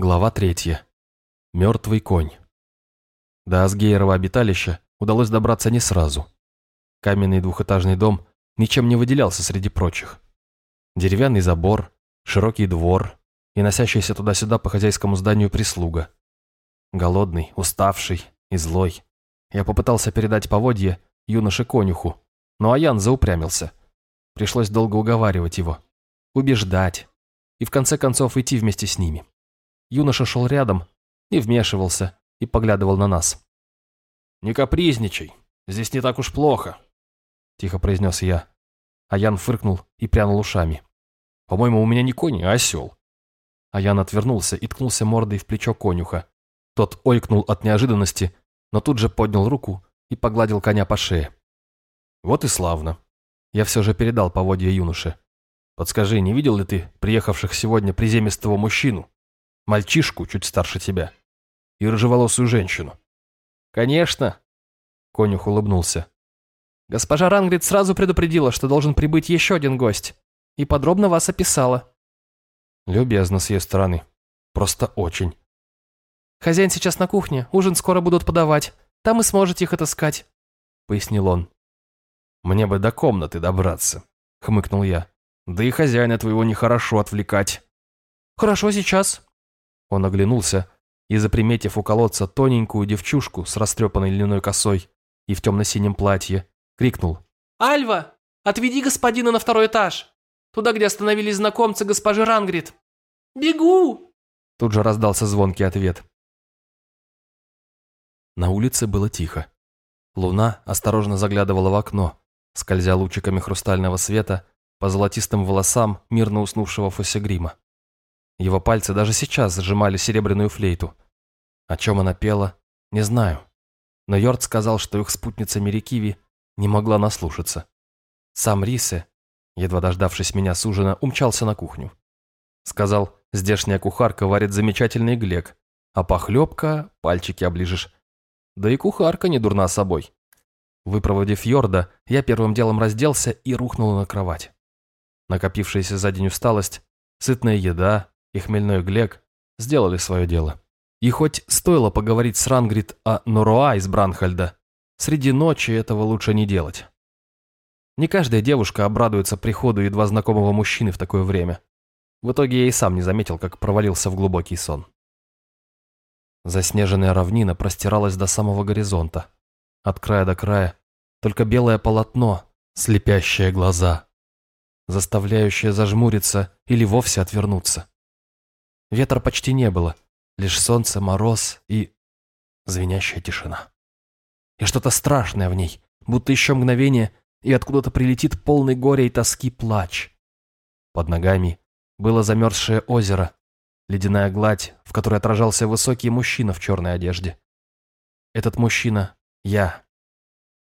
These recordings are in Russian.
Глава третья. Мертвый конь. До Асгейрова обиталища удалось добраться не сразу. Каменный двухэтажный дом ничем не выделялся среди прочих. Деревянный забор, широкий двор и носящаяся туда-сюда по хозяйскому зданию прислуга. Голодный, уставший и злой. Я попытался передать поводье юноше-конюху, но Аян заупрямился. Пришлось долго уговаривать его, убеждать и в конце концов идти вместе с ними. Юноша шел рядом, и вмешивался, и поглядывал на нас. «Не капризничай, здесь не так уж плохо», — тихо произнес я. А Ян фыркнул и прянул ушами. «По-моему, у меня не конь, а осел». А Ян отвернулся и ткнулся мордой в плечо конюха. Тот ойкнул от неожиданности, но тут же поднял руку и погладил коня по шее. «Вот и славно». Я все же передал поводья юноше. «Подскажи, не видел ли ты приехавших сегодня приземистого мужчину, мальчишку чуть старше тебя и рыжеволосую женщину. «Конечно!» — конюх улыбнулся. «Госпожа Рангрид сразу предупредила, что должен прибыть еще один гость, и подробно вас описала». «Любезно с ее стороны. Просто очень». «Хозяин сейчас на кухне, ужин скоро будут подавать, там и сможете их отыскать», — пояснил он. «Мне бы до комнаты добраться», — хмыкнул я. «Да и хозяина твоего нехорошо отвлекать». «Хорошо, сейчас», он оглянулся и, заприметив у колодца тоненькую девчушку с растрепанной льняной косой и в темно-синем платье, крикнул. «Альва, отведи господина на второй этаж, туда, где остановились знакомцы госпожи Рангрид». «Бегу!» Тут же раздался звонкий ответ. На улице было тихо. Луна осторожно заглядывала в окно, скользя лучиками хрустального света по золотистым волосам мирно уснувшего Фосигрима. Его пальцы даже сейчас сжимали серебряную флейту. О чем она пела, не знаю. Но Йорд сказал, что их спутница Мерикиви не могла наслушаться. Сам Рисе, едва дождавшись меня с ужина, умчался на кухню. Сказал, здешняя кухарка варит замечательный глек, а похлебка, пальчики оближешь. Да и кухарка не дурна собой. Выпроводив Йорда, я первым делом разделся и рухнул на кровать. Накопившаяся за день усталость, сытная еда, и хмельной Глек сделали свое дело. И хоть стоило поговорить с Рангрид о Норуа из Бранхальда, среди ночи этого лучше не делать. Не каждая девушка обрадуется приходу едва знакомого мужчины в такое время. В итоге я и сам не заметил, как провалился в глубокий сон. Заснеженная равнина простиралась до самого горизонта. От края до края только белое полотно, слепящее глаза, заставляющее зажмуриться или вовсе отвернуться. Ветра почти не было, лишь солнце, мороз и звенящая тишина. И что-то страшное в ней, будто еще мгновение, и откуда-то прилетит полный горя и тоски плач. Под ногами было замерзшее озеро, ледяная гладь, в которой отражался высокий мужчина в черной одежде. Этот мужчина — я.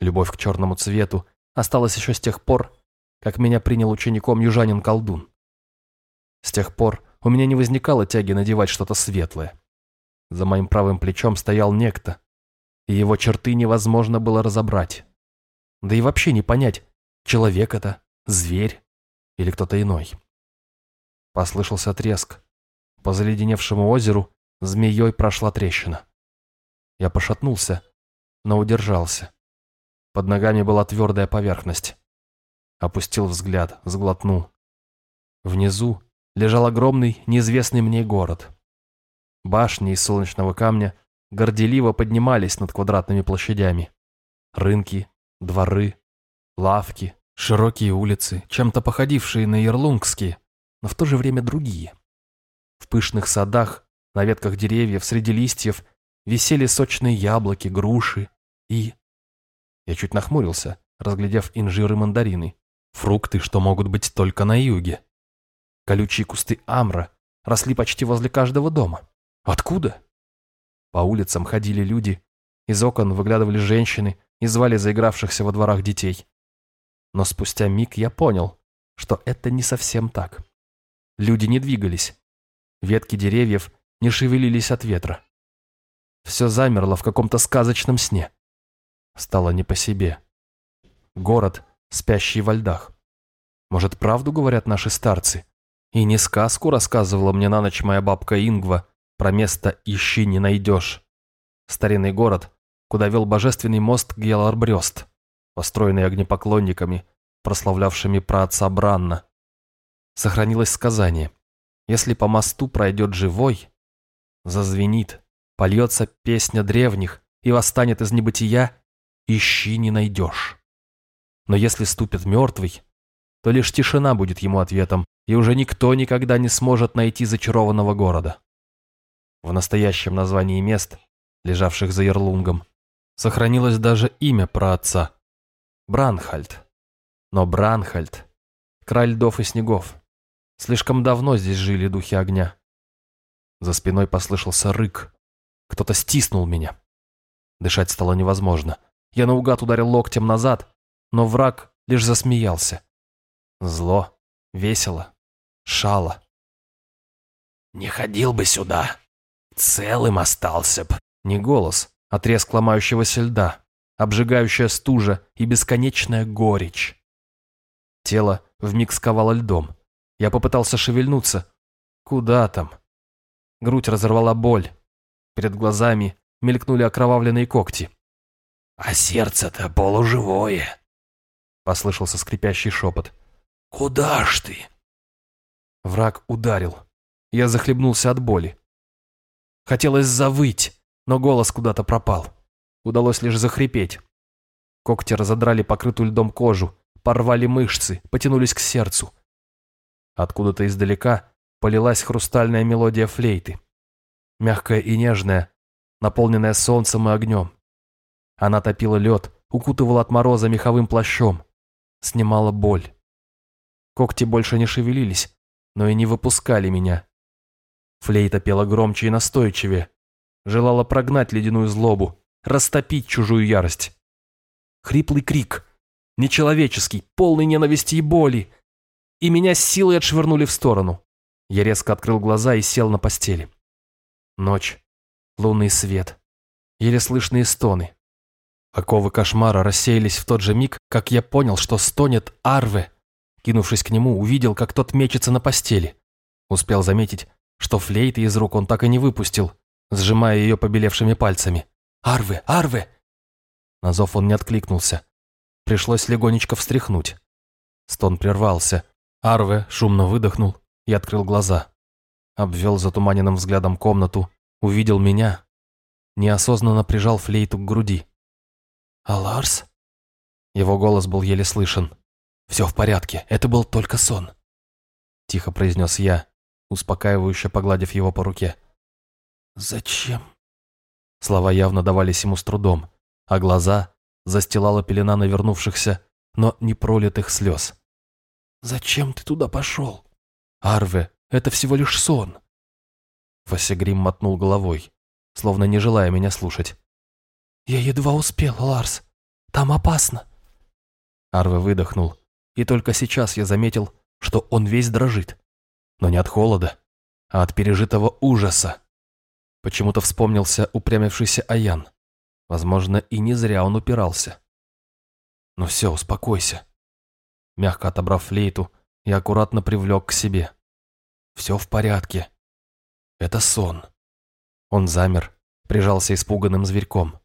Любовь к черному цвету осталась еще с тех пор, как меня принял учеником южанин-колдун. С тех пор у меня не возникало тяги надевать что-то светлое. За моим правым плечом стоял некто, и его черты невозможно было разобрать. Да и вообще не понять, человек это, зверь или кто-то иной. Послышался треск. По заледеневшему озеру змеей прошла трещина. Я пошатнулся, но удержался. Под ногами была твердая поверхность. Опустил взгляд, сглотнул. Внизу, лежал огромный, неизвестный мне город. Башни из солнечного камня горделиво поднимались над квадратными площадями. Рынки, дворы, лавки, широкие улицы, чем-то походившие на Ерлунгские, но в то же время другие. В пышных садах, на ветках деревьев, среди листьев висели сочные яблоки, груши и... Я чуть нахмурился, разглядев инжир и мандарины. Фрукты, что могут быть только на юге. Колючие кусты амра росли почти возле каждого дома. Откуда? По улицам ходили люди, из окон выглядывали женщины и звали заигравшихся во дворах детей. Но спустя миг я понял, что это не совсем так. Люди не двигались. Ветки деревьев не шевелились от ветра. Все замерло в каком-то сказочном сне. Стало не по себе. Город, спящий во льдах. Может, правду говорят наши старцы? И не сказку рассказывала мне на ночь моя бабка Ингва, Про место ищи не найдешь. Старинный город, куда вел божественный мост Геларбрёст, построенный огнепоклонниками, прославлявшими праотца Бранна. Сохранилось сказание. Если по мосту пройдет живой, зазвенит, польется песня древних и восстанет из небытия, ищи не найдешь. Но если ступит мертвый, то лишь тишина будет ему ответом, и уже никто никогда не сможет найти зачарованного города. В настоящем названии мест, лежавших за Ярлунгом, сохранилось даже имя праотца – Бранхальд. Но Бранхальд – край льдов и снегов. Слишком давно здесь жили духи огня. За спиной послышался рык. Кто-то стиснул меня. Дышать стало невозможно. Я наугад ударил локтем назад, но враг лишь засмеялся. Зло, весело, шало. «Не ходил бы сюда. Целым остался б». Не голос, а треск ломающегося льда, обжигающая стужа и бесконечная горечь. Тело вмиг сковало льдом. Я попытался шевельнуться. Куда там? Грудь разорвала боль. Перед глазами мелькнули окровавленные когти. «А сердце-то полуживое!» Послышался скрипящий шепот. «Куда ж ты?» Враг ударил. Я захлебнулся от боли. Хотелось завыть, но голос куда-то пропал. Удалось лишь захрипеть. Когти разодрали покрытую льдом кожу, порвали мышцы, потянулись к сердцу. Откуда-то издалека полилась хрустальная мелодия флейты. Мягкая и нежная, наполненная солнцем и огнем. Она топила лед, укутывала от мороза меховым плащом, снимала боль. Когти больше не шевелились, но и не выпускали меня. Флейта пела громче и настойчивее, желала прогнать ледяную злобу, растопить чужую ярость. Хриплый крик, нечеловеческий, полный ненависти и боли, и меня с силой отшвырнули в сторону. Я резко открыл глаза и сел на постели. Ночь, лунный свет, еле слышные стоны. Оковы кошмара рассеялись в тот же миг, как я понял, что стонет Арве. Кинувшись к нему, увидел, как тот мечется на постели. Успел заметить, что флейты из рук он так и не выпустил, сжимая ее побелевшими пальцами. «Арве! Арве!» На зов он не откликнулся. Пришлось легонечко встряхнуть. Стон прервался. Арве шумно выдохнул и открыл глаза. Обвел затуманенным взглядом комнату, увидел меня. Неосознанно прижал флейту к груди. «А Ларс?» Его голос был еле слышен. «Все в порядке, это был только сон», — тихо произнес я, успокаивающе погладив его по руке. «Зачем?» Слова явно давались ему с трудом, а глаза застилала пелена навернувшихся, но не пролитых слез. «Зачем ты туда пошел?» «Арве, это всего лишь сон!» Васигрим мотнул головой, словно не желая меня слушать. «Я едва успел, Ларс. Там опасно». Арве выдохнул, и только сейчас я заметил, что он весь дрожит. Но не от холода, а от пережитого ужаса. Почему-то вспомнился упрямившийся Аян. Возможно, и не зря он упирался. «Ну все, успокойся». Мягко отобрав флейту, я аккуратно привлек к себе. «Все в порядке. Это сон». Он замер, прижался испуганным зверьком.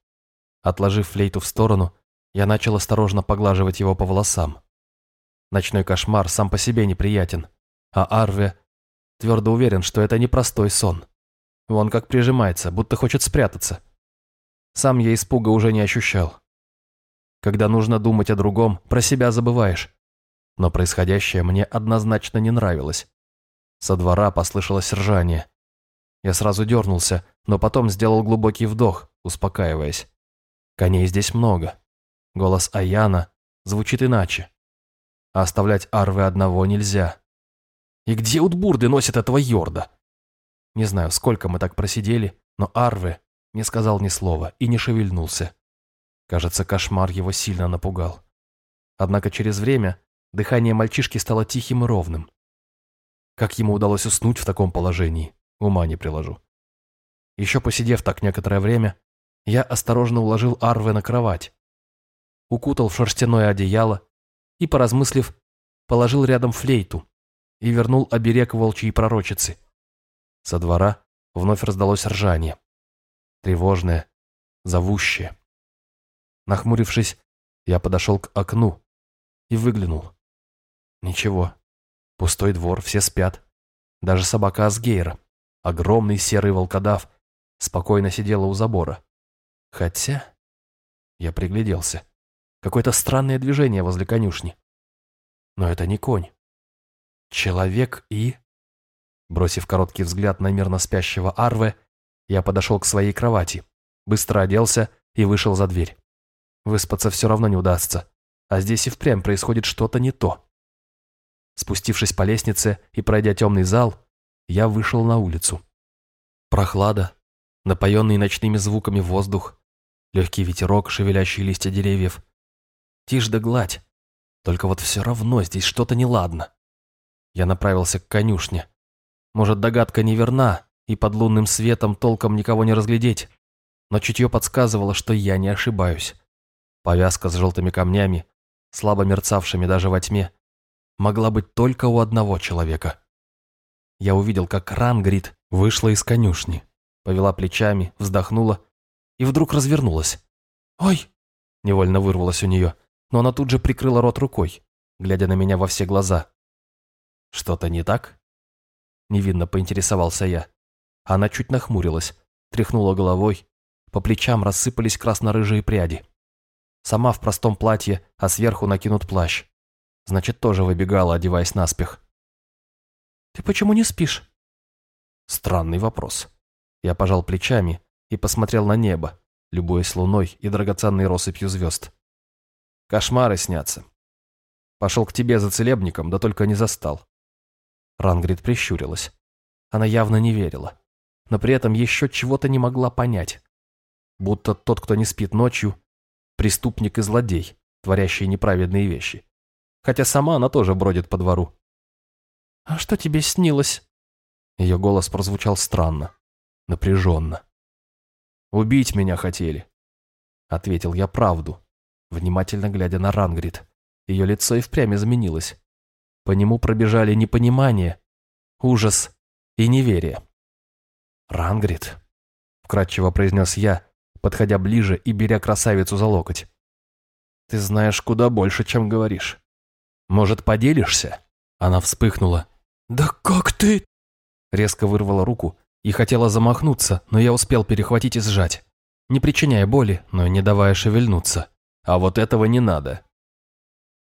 Отложив флейту в сторону, я начал осторожно поглаживать его по волосам. Ночной кошмар сам по себе неприятен, а Арве твердо уверен, что это непростой сон. Вон как прижимается, будто хочет спрятаться. Сам я испуга уже не ощущал. Когда нужно думать о другом, про себя забываешь. Но происходящее мне однозначно не нравилось. Со двора послышалось ржание. Я сразу дернулся, но потом сделал глубокий вдох, успокаиваясь. Коней здесь много. Голос Аяна звучит иначе. А оставлять Арвы одного нельзя. И где Утбурды носят этого Йорда? Не знаю, сколько мы так просидели, но Арве не сказал ни слова и не шевельнулся. Кажется, кошмар его сильно напугал. Однако через время дыхание мальчишки стало тихим и ровным. Как ему удалось уснуть в таком положении, ума не приложу. Еще посидев так некоторое время, я осторожно уложил Арве на кровать, укутал в шерстяное одеяло и, поразмыслив, положил рядом флейту и вернул оберег волчьей пророчицы – со двора вновь раздалось ржание. Тревожное, зовущее. Нахмурившись, я подошел к окну и выглянул. Ничего. Пустой двор, все спят. Даже собака Асгейра, огромный серый волкодав, спокойно сидела у забора. Хотя... Я пригляделся. Какое-то странное движение возле конюшни. Но это не конь. Человек и... Бросив короткий взгляд на мирно спящего Арве, я подошел к своей кровати, быстро оделся и вышел за дверь. Выспаться все равно не удастся, а здесь и впрямь происходит что-то не то. Спустившись по лестнице и пройдя темный зал, я вышел на улицу. Прохлада, напоенный ночными звуками воздух, легкий ветерок, шевелящий листья деревьев. Тишь да гладь, только вот все равно здесь что-то неладно. Я направился к конюшне. Может, догадка неверна, и под лунным светом толком никого не разглядеть, но чутье подсказывало, что я не ошибаюсь. Повязка с желтыми камнями, слабо мерцавшими даже во тьме, могла быть только у одного человека. Я увидел, как Рангрид вышла из конюшни, повела плечами, вздохнула и вдруг развернулась. «Ой!» – невольно вырвалась у нее, но она тут же прикрыла рот рукой, глядя на меня во все глаза. «Что-то не так?» Невинно поинтересовался я. Она чуть нахмурилась, тряхнула головой, по плечам рассыпались красно-рыжие пряди. Сама в простом платье, а сверху накинут плащ. Значит, тоже выбегала, одеваясь наспех. «Ты почему не спишь?» Странный вопрос. Я пожал плечами и посмотрел на небо, любуясь луной и драгоценной россыпью звезд. Кошмары снятся. Пошел к тебе за целебником, да только не застал. Рангрид прищурилась. Она явно не верила, но при этом еще чего-то не могла понять. Будто тот, кто не спит ночью, преступник и злодей, творящий неправедные вещи. Хотя сама она тоже бродит по двору. «А что тебе снилось?» Ее голос прозвучал странно, напряженно. «Убить меня хотели», — ответил я правду, внимательно глядя на Рангрид. Ее лицо и впрямь изменилось. По нему пробежали непонимание, ужас и неверие. «Рангрид», — вкратчиво произнес я, подходя ближе и беря красавицу за локоть. «Ты знаешь куда больше, чем говоришь. Может, поделишься?» Она вспыхнула. «Да как ты?» Резко вырвала руку и хотела замахнуться, но я успел перехватить и сжать, не причиняя боли, но не давая шевельнуться. А вот этого не надо.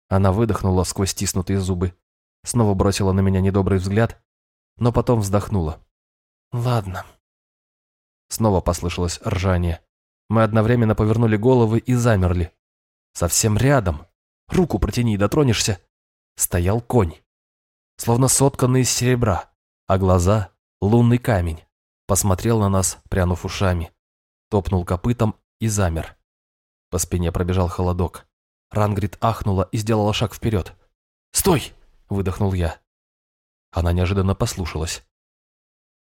Она выдохнула сквозь стиснутые зубы снова бросила на меня недобрый взгляд, но потом вздохнула. «Ладно». Снова послышалось ржание. Мы одновременно повернули головы и замерли. Совсем рядом, руку протяни, дотронешься, стоял конь. Словно сотканный из серебра, а глаза — лунный камень. Посмотрел на нас, прянув ушами. Топнул копытом и замер. По спине пробежал холодок. Рангрид ахнула и сделала шаг вперед. «Стой!» выдохнул я. Она неожиданно послушалась.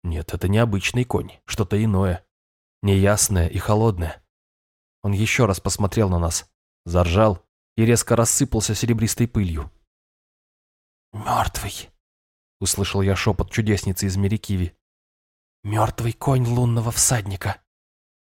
Нет, это не обычный конь, что-то иное. Неясное и холодное. Он еще раз посмотрел на нас, заржал и резко рассыпался серебристой пылью. «Мертвый!» — услышал я шепот чудесницы из Мерикиви. «Мертвый конь лунного всадника!»